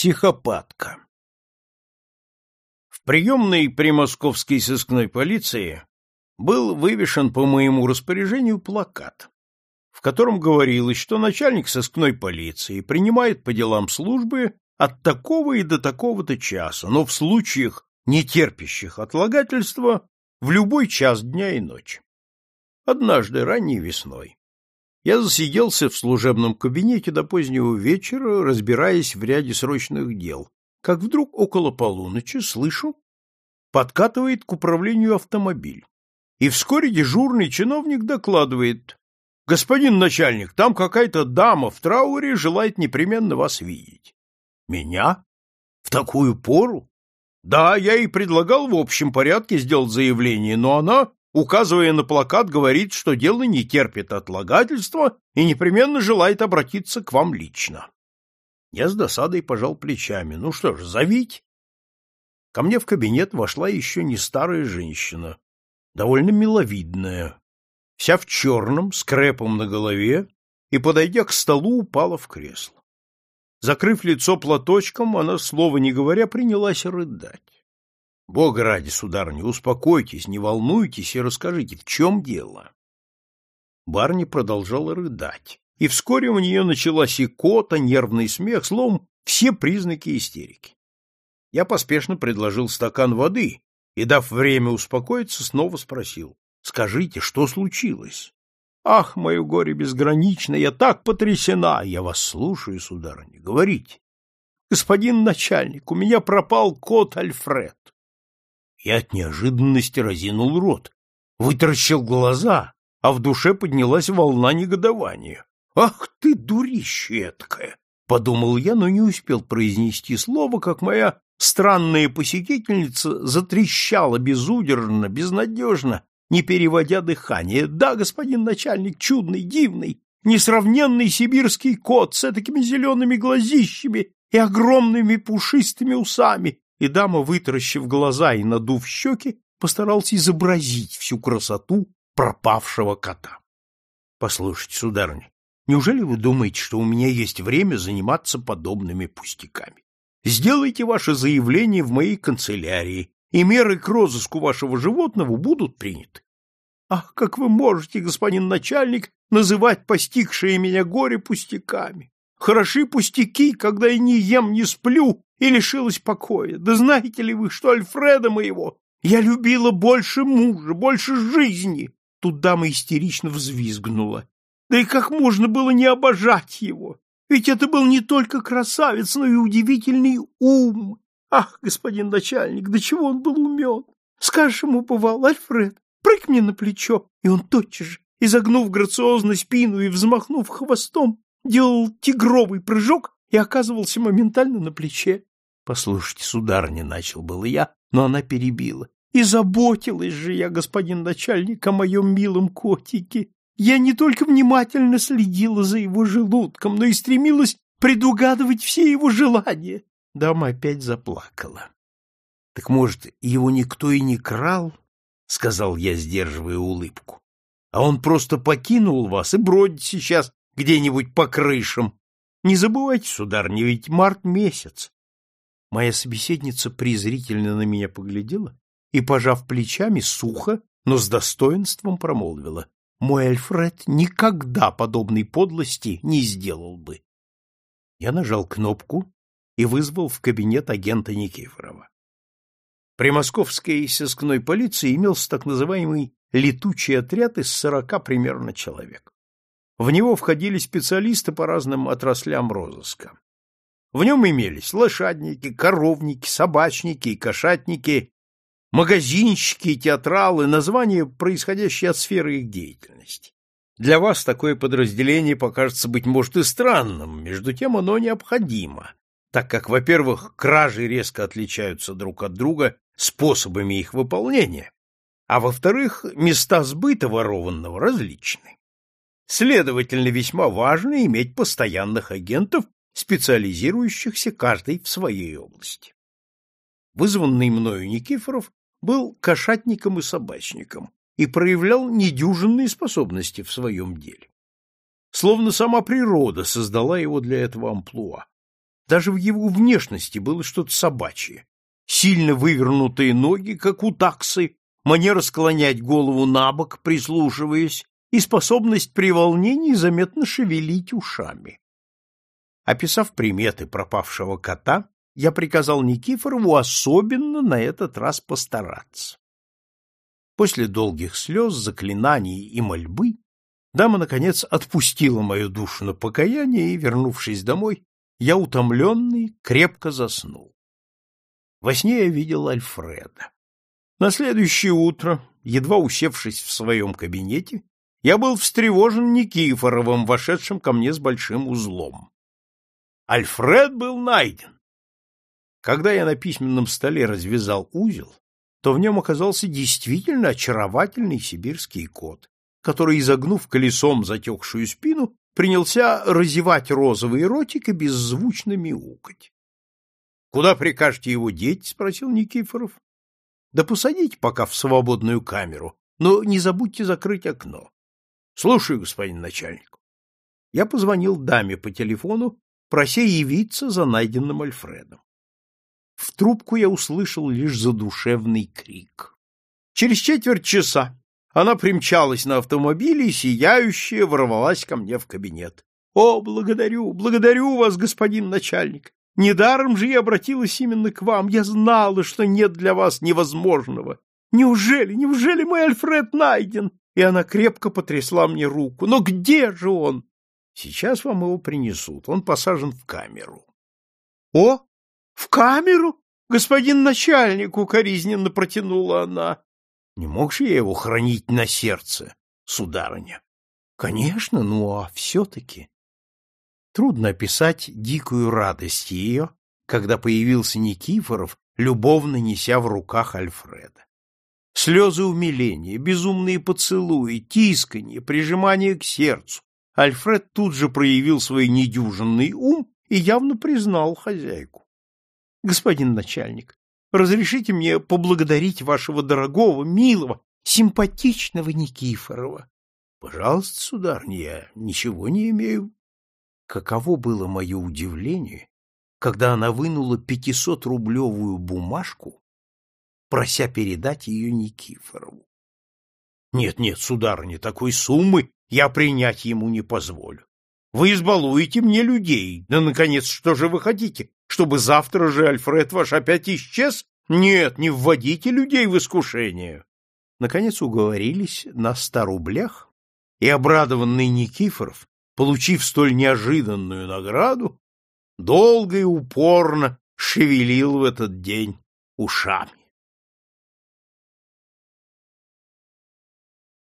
Психопатка В приемной при московской сыскной полиции был вывешен по моему распоряжению плакат, в котором говорилось, что начальник сыскной полиции принимает по делам службы от такого и до такого-то часа, но в случаях, не терпящих отлагательства, в любой час дня и ночи. Однажды ранней весной я засиделся в служебном кабинете до позднего вечера, разбираясь в ряде срочных дел, как вдруг около полуночи слышу, подкатывает к управлению автомобиль. И вскоре дежурный чиновник докладывает, «Господин начальник, там какая-то дама в трауре желает непременно вас видеть». «Меня? В такую пору?» «Да, я и предлагал в общем порядке сделать заявление, но она указывая на плакат, говорит, что дело не терпит отлагательства и непременно желает обратиться к вам лично. Я с досадой пожал плечами. Ну что ж, зовите. Ко мне в кабинет вошла еще не старая женщина, довольно миловидная, вся в черном, с крепом на голове, и, подойдя к столу, упала в кресло. Закрыв лицо платочком, она, слова не говоря, принялась рыдать. Бога ради, сударыня, успокойтесь, не волнуйтесь и расскажите, в чем дело. Барни продолжала рыдать, и вскоре у нее началась икота, нервный смех, словом, все признаки истерики. Я поспешно предложил стакан воды и, дав время успокоиться, снова спросил, скажите, что случилось? Ах, мое горе безгранично, я так потрясена! Я вас слушаю, сударыня, говорите. Господин начальник, у меня пропал кот Альфред и от неожиданности разинул рот, вытаращил глаза, а в душе поднялась волна негодования. «Ах ты, дурище эткая!» — подумал я, но не успел произнести слово, как моя странная посетительница затрещала безудержно, безнадежно, не переводя дыхание. «Да, господин начальник, чудный, дивный, несравненный сибирский кот с такими зелеными глазищами и огромными пушистыми усами, и дама, вытаращив глаза и надув щеки, постарался изобразить всю красоту пропавшего кота. — Послушайте, сударыня, неужели вы думаете, что у меня есть время заниматься подобными пустяками? Сделайте ваше заявление в моей канцелярии, и меры к розыску вашего животного будут приняты. Ах, как вы можете, господин начальник, называть постигшее меня горе пустяками? Хороши пустяки, когда я не ем, не сплю и лишилась покоя. Да знаете ли вы, что Альфреда моего я любила больше мужа, больше жизни? Тут дама истерично взвизгнула. Да и как можно было не обожать его? Ведь это был не только красавец, но и удивительный ум. Ах, господин начальник, до чего он был умен! Скажешь ему, бывал, Альфред, прыг мне на плечо, и он тотчас же, изогнув грациозно спину и взмахнув хвостом, делал тигровый прыжок и оказывался моментально на плече. Послушайте, сударыня, начал было я, но она перебила. И заботилась же я, господин начальник, о моем милом котике. Я не только внимательно следила за его желудком, но и стремилась предугадывать все его желания. Дама опять заплакала. — Так, может, его никто и не крал? — сказал я, сдерживая улыбку. — А он просто покинул вас и бродит сейчас где-нибудь по крышам. Не забывайте, сударыня, ведь март месяц. Моя собеседница презрительно на меня поглядела и, пожав плечами, сухо, но с достоинством промолвила. Мой Альфред никогда подобной подлости не сделал бы. Я нажал кнопку и вызвал в кабинет агента Никифорова. При московской сыскной полиции имелся так называемый летучий отряд из сорока примерно человек. В него входили специалисты по разным отраслям розыска. В нем имелись лошадники, коровники, собачники и кошатники, магазинщики и театралы, названия, происходящие от сферы их деятельности. Для вас такое подразделение покажется, быть может, и странным, между тем оно необходимо, так как, во-первых, кражи резко отличаются друг от друга способами их выполнения, а во-вторых, места сбыта ворованного различны. Следовательно, весьма важно иметь постоянных агентов специализирующихся каждый в своей области. Вызванный мною Никифоров был кошатником и собачником и проявлял недюжинные способности в своем деле. Словно сама природа создала его для этого амплуа. Даже в его внешности было что-то собачье. Сильно вывернутые ноги, как у таксы, манера склонять голову на бок, прислушиваясь, и способность при волнении заметно шевелить ушами. Описав приметы пропавшего кота, я приказал Никифорову особенно на этот раз постараться. После долгих слез, заклинаний и мольбы дама, наконец, отпустила мою душу на покаяние, и, вернувшись домой, я, утомленный, крепко заснул. Во сне я видел Альфреда. На следующее утро, едва усевшись в своем кабинете, я был встревожен Никифоровым, вошедшим ко мне с большим узлом. Альфред был найден. Когда я на письменном столе развязал узел, то в нем оказался действительно очаровательный сибирский кот, который, изогнув колесом затекшую спину, принялся разевать розовый ротик и беззвучно мяукать. — Куда прикажете его деть? — спросил Никифоров. — Да посадите пока в свободную камеру, но не забудьте закрыть окно. — Слушаю, господин начальник. Я позвонил даме по телефону, прося явиться за найденным Альфредом. В трубку я услышал лишь задушевный крик. Через четверть часа она примчалась на автомобиле и, сияющая, ворвалась ко мне в кабинет. — О, благодарю, благодарю вас, господин начальник! Недаром же я обратилась именно к вам. Я знала, что нет для вас невозможного. Неужели, неужели мой Альфред найден? И она крепко потрясла мне руку. Но где же он? Сейчас вам его принесут. Он посажен в камеру. О, в камеру? Господин начальник, укоризненно протянула она. Не мог же я его хранить на сердце, сударыня? Конечно, ну а все-таки. Трудно описать дикую радость ее, когда появился Никифоров, любовно неся в руках Альфреда. Слезы умиления, безумные поцелуи, тисканье, прижимание к сердцу. Альфред тут же проявил свой недюжинный ум и явно признал хозяйку. Господин начальник, разрешите мне поблагодарить вашего дорогого, милого, симпатичного Никифорова. Пожалуйста, сударыня, я ничего не имею. Каково было мое удивление, когда она вынула пятисотрублевую бумажку, прося передать ее Никифорову. Нет, нет, сударыня, такой суммы я принять ему не позволю. Вы избалуете мне людей. Да, наконец, что же вы хотите? Чтобы завтра же Альфред ваш опять исчез? Нет, не вводите людей в искушение. Наконец уговорились на ста рублях, и обрадованный Никифоров, получив столь неожиданную награду, долго и упорно шевелил в этот день ушами.